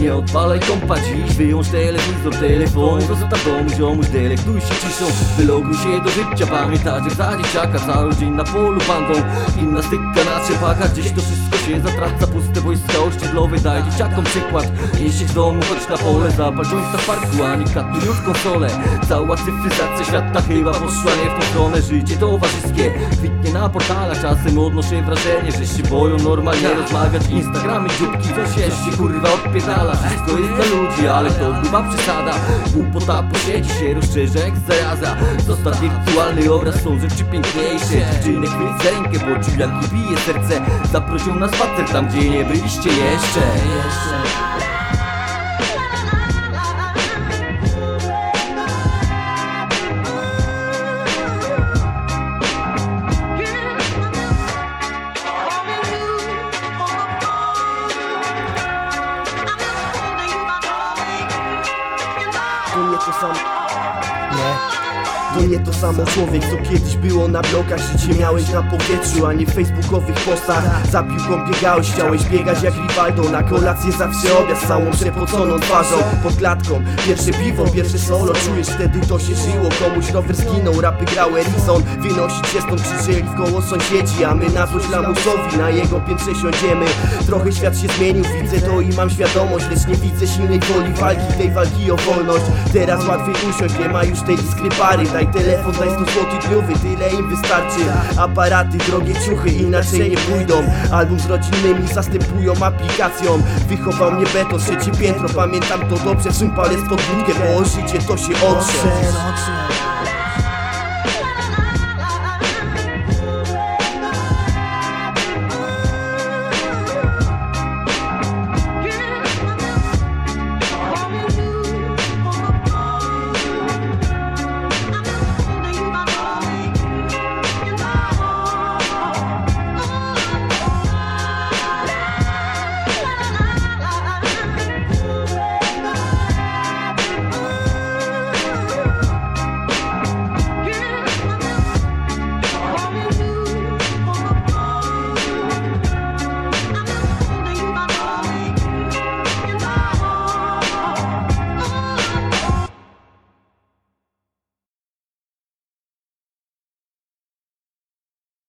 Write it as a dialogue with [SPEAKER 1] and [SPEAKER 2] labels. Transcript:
[SPEAKER 1] Nie odpalaj kompa. Dziś Wyłącz telewizor, telefon Zostaw domu ziomuś, delektuj się ciszą. Wyloguj się do życia, pamiętać jak za dzieciaka. Cały dzień na polu bandą Gimnastyka na trzepakach Gdzieś to wszystko się zatraca. Puste wojska osiedlowe Daj dzieciakom przykład. Jeśli w domu, chodź na pole. Zapal jointa w parku, a nie katuj już konsolę Cała cyfryzacja świata chyba poszła nie w tą stronę. Życie towarzyskie kwitnie na portalach. Czasem odnoszę wrażenie, że się boją normalnie rozmawiać. Instagramy, dzióbki, coś się kurwa odpierdala Wszystko jest dla ludzi, ale to chyba przesada. Głupota po sieci się rozszerza jak zaraza. Zostaw wirtualny obraz, są rzeczy piękniejsze. Dziewczyny chwyć rękę, bo jak bije serce. Zaproś ją na spacer tam, gdzie nie byliście jeszcze
[SPEAKER 2] To nie to samo Nie. To nie to samo człowiek, co kiedyś było na blokach. Życie miałeś na powietrzu, a nie w facebookowych postach. Za piłką biegałeś, chciałeś biegać jak Rivaldo. Na kolację zawsze obiad z całą przepoconą twarzą. Pod klatką, pierwsze piwo, pierwsze solo. Czujesz wtedy to się żyło, komuś rower zginął Rapy grał Erikson, wynosić się stąd krzyczeli w koło sąsiedzi A my na złość lamusowi, na jego piętrze siądziemy. Trochę świat się zmienił, widzę to i mam świadomość Lecz nie widzę silnej woli walki, tej walki o wolność. Teraz łatwiej usiąść, nie ma już tej iskry pary Daj telefon, daj 100 złotych dniowy, tyle im wystarczy. Aparaty, drogie ciuchy, inaczej nie pójdą. Album z rodzinnymi zastępują aplikacją. Wychował mnie beton, trzecie piętro. Pamiętam to dobrze, czym palec pod budkę Bo życie to się otrze